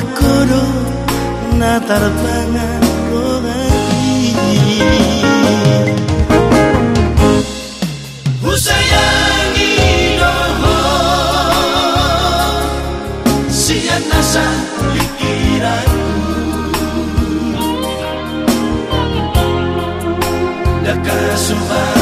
nakuru na tarbangan rohani Husayangi doho Siyan nasa pikiranku Nakasumbat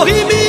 我一。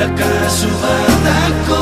لك شهادتكم